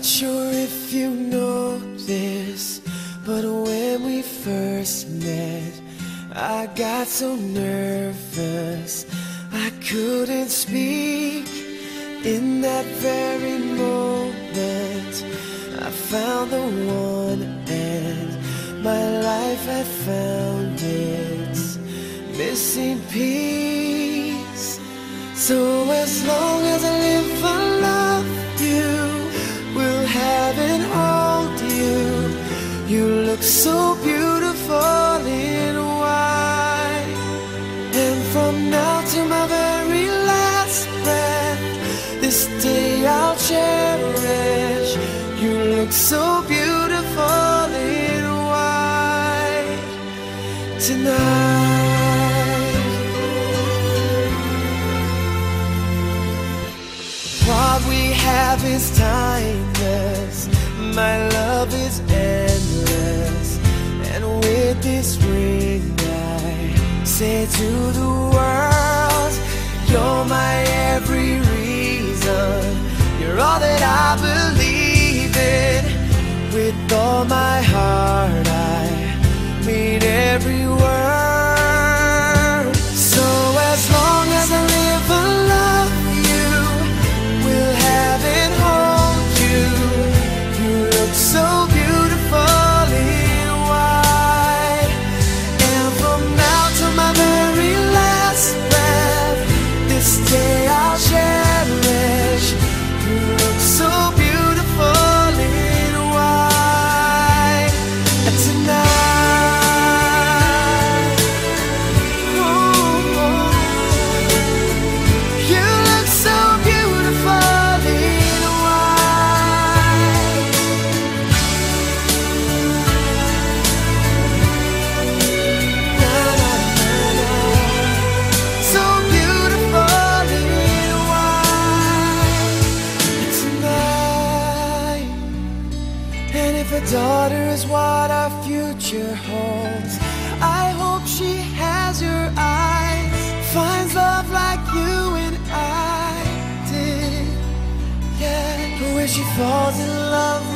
Not sure if you know this, but when we first met, I got so nervous I couldn't speak. In that very moment, I found the one, and my life had found its missing piece. So as long as I so beautiful in white. And from now to my very last breath, this day I'll cherish. You look so beautiful in white tonight. What we have is timeless. My love is endless. This ring, I say to the world, You're my every reason. You're all that I believe in. With all my heart, I mean every word. Daughter is what our future holds, I hope she has your eyes, finds love like you and I did. Yeah, but when she falls in love,